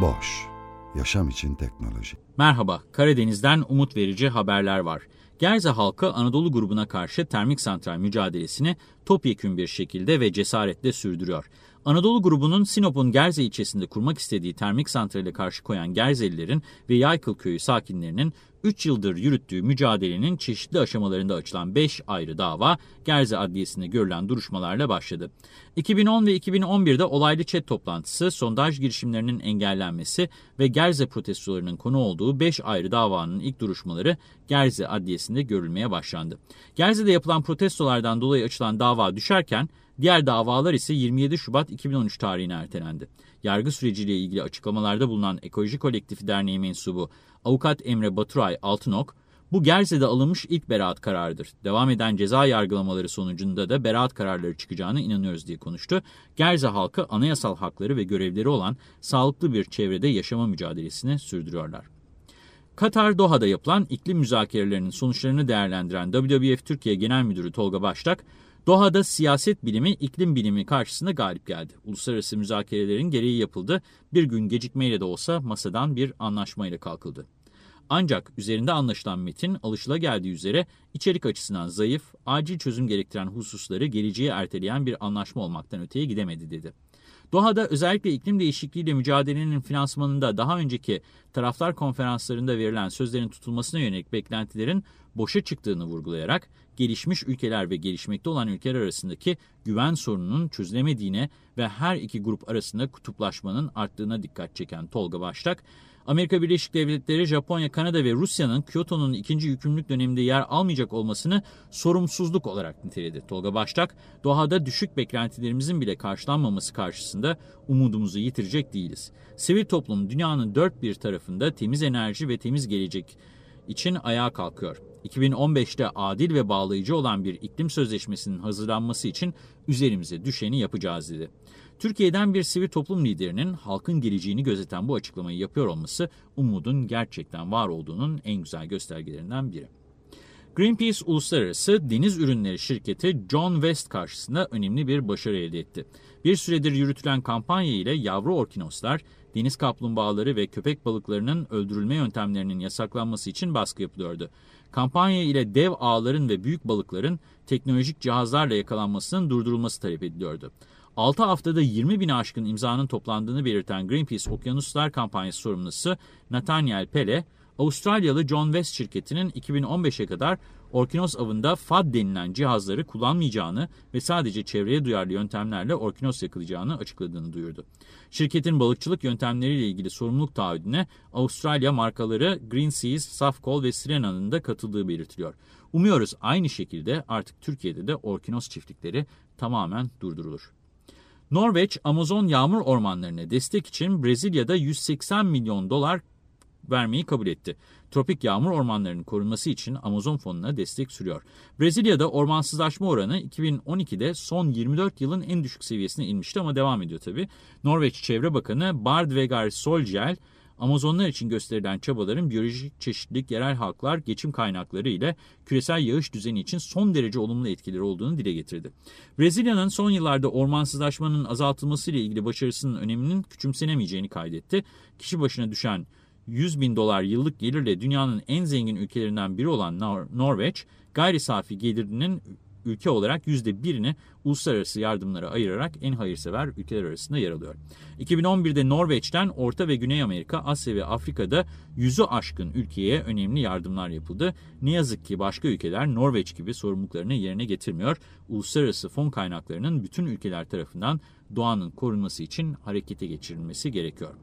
Boş, yaşam için teknoloji. Merhaba, Karadeniz'den umut verici haberler var. Gerze halkı Anadolu grubuna karşı termik santral mücadelesini topyekün bir şekilde ve cesaretle sürdürüyor. Anadolu grubunun Sinop'un Gerze ilçesinde kurmak istediği termik santrale karşı koyan Gerzelilerin ve Yaykıl köyü sakinlerinin 3 yıldır yürüttüğü mücadelenin çeşitli aşamalarında açılan 5 ayrı dava Gerze Adliyesi'nde görülen duruşmalarla başladı. 2010 ve 2011'de olaylı chat toplantısı, sondaj girişimlerinin engellenmesi ve Gerze protestolarının konu olduğu 5 ayrı davanın ilk duruşmaları Gerze Adliyesi'nde görülmeye başlandı. Gerze'de yapılan protestolardan dolayı açılan dava düşerken Diğer davalar ise 27 Şubat 2013 tarihine ertelendi. Yargı süreciyle ilgili açıklamalarda bulunan Ekoloji Kolektifi Derneği mensubu Avukat Emre Baturay Altınok, bu Gerze'de alınmış ilk beraat kararıdır. Devam eden ceza yargılamaları sonucunda da beraat kararları çıkacağına inanıyoruz diye konuştu. Gerze halkı anayasal hakları ve görevleri olan sağlıklı bir çevrede yaşama mücadelesini sürdürüyorlar. Katar Doha'da yapılan iklim müzakerelerinin sonuçlarını değerlendiren WWF Türkiye Genel Müdürü Tolga Baştak, Doha'da siyaset bilimi iklim bilimi karşısında galip geldi. Uluslararası müzakerelerin gereği yapıldı. Bir gün gecikmeyle de olsa masadan bir anlaşmayla kalkıldı. Ancak üzerinde anlaşılan metin alışılageldiği üzere içerik açısından zayıf, acil çözüm gerektiren hususları geleceğe erteleyen bir anlaşma olmaktan öteye gidemedi dedi. Doha'da özellikle iklim değişikliğiyle mücadelenin finansmanında daha önceki taraflar konferanslarında verilen sözlerin tutulmasına yönelik beklentilerin boşa çıktığını vurgulayarak gelişmiş ülkeler ve gelişmekte olan ülkeler arasındaki güven sorununun çözülemediğine ve her iki grup arasında kutuplaşmanın arttığına dikkat çeken Tolga Baştak, Amerika Birleşik Devletleri, Japonya, Kanada ve Rusya'nın Kyoto'nun ikinci yükümlülük döneminde yer almayacak olmasını sorumsuzluk olarak niteledi. Tolga Baştak, Doha'da düşük beklentilerimizin bile karşılanmaması karşısında umudumuzu yitirecek değiliz. Sivil toplum dünyanın dört bir tarafında temiz enerji ve temiz gelecek için ayağa kalkıyor. 2015'te adil ve bağlayıcı olan bir iklim sözleşmesinin hazırlanması için üzerimize düşeni yapacağız dedi. Türkiye'den bir sivil toplum liderinin halkın geleceğini gözeten bu açıklamayı yapıyor olması umudun gerçekten var olduğunun en güzel göstergelerinden biri. Greenpeace Uluslararası Deniz Ürünleri Şirketi John West karşısında önemli bir başarı elde etti. Bir süredir yürütülen kampanya ile yavru orkinoslar, deniz kaplumbağaları ve köpek balıklarının öldürülme yöntemlerinin yasaklanması için baskı yapılıyordu. Kampanya ile dev ağların ve büyük balıkların teknolojik cihazlarla yakalanmasının durdurulması talep ediliyordu. 6 haftada 20 bin aşkın imzanın toplandığını belirten Greenpeace Okyanuslar Kampanyası sorumlusu Nathaniel Pele, Avustralyalı John West şirketinin 2015'e kadar orkinos avında FAD denilen cihazları kullanmayacağını ve sadece çevreye duyarlı yöntemlerle orkinos yakalayacağını açıkladığını duyurdu. Şirketin balıkçılık yöntemleriyle ilgili sorumluluk taahhüdüne Avustralya markaları Greenseas, Safcol ve Sirena'nın da katıldığı belirtiliyor. Umuyoruz aynı şekilde artık Türkiye'de de orkinos çiftlikleri tamamen durdurulur. Norveç, Amazon yağmur ormanlarına destek için Brezilya'da 180 milyon dolar vermeyi kabul etti. Tropik yağmur ormanlarının korunması için Amazon fonuna destek sürüyor. Brezilya'da ormansızlaşma oranı 2012'de son 24 yılın en düşük seviyesine inmişti ama devam ediyor tabii. Norveç Çevre Bakanı Bardvegar Solskjær, Amazonlar için gösterilen çabaların biyolojik çeşitlilik, yerel halklar, geçim kaynakları ile küresel yağış düzeni için son derece olumlu etkileri olduğunu dile getirdi. Brezilya'nın son yıllarda ormansızlaşmanın azaltılması ile ilgili başarısının öneminin küçümsenemeyeceğini kaydetti. Kişi başına düşen 100 bin dolar yıllık gelirle dünyanın en zengin ülkelerinden biri olan Nor Norveç, gayri safi gelirinin ülke olarak %1'ini uluslararası yardımlara ayırarak en hayırsever ülkeler arasında yer alıyor. 2011'de Norveç'ten Orta ve Güney Amerika, Asya ve Afrika'da yüzü aşkın ülkeye önemli yardımlar yapıldı. Ne yazık ki başka ülkeler Norveç gibi sorumluluklarını yerine getirmiyor. Uluslararası fon kaynaklarının bütün ülkeler tarafından doğanın korunması için harekete geçirilmesi gerekiyor.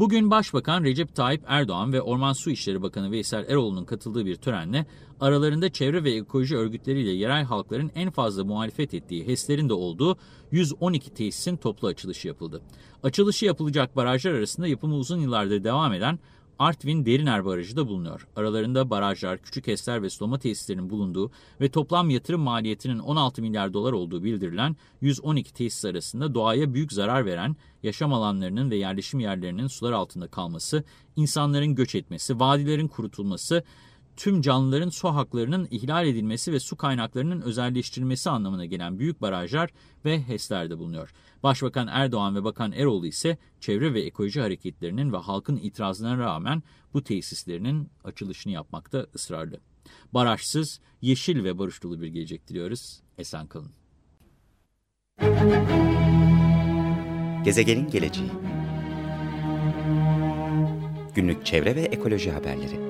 Bugün Başbakan Recep Tayyip Erdoğan ve Orman Su İşleri Bakanı Veysel Eroğlu'nun katıldığı bir törenle aralarında çevre ve ekoloji örgütleriyle yerel halkların en fazla muhalefet ettiği HES'lerin de olduğu 112 tesisin toplu açılışı yapıldı. Açılışı yapılacak barajlar arasında yapımı uzun yıllardır devam eden Artvin Deriner Barajı da bulunuyor. Aralarında barajlar, küçük HES'ler ve sulama tesislerinin bulunduğu ve toplam yatırım maliyetinin 16 milyar dolar olduğu bildirilen 112 tesis arasında doğaya büyük zarar veren yaşam alanlarının ve yerleşim yerlerinin sular altında kalması, insanların göç etmesi, vadilerin kurutulması, tüm canlıların su haklarının ihlal edilmesi ve su kaynaklarının özelleştirilmesi anlamına gelen büyük barajlar ve HES'lerde bulunuyor. Başbakan Erdoğan ve Bakan Eroğlu ise çevre ve ekoloji hareketlerinin ve halkın itirazlarına rağmen bu tesislerinin açılışını yapmakta ısrarlı. Barajsız, yeşil ve barış dolu bir gelecek diliyoruz. Esen kalın. Gezegenin geleceği Günlük çevre ve ekoloji haberleri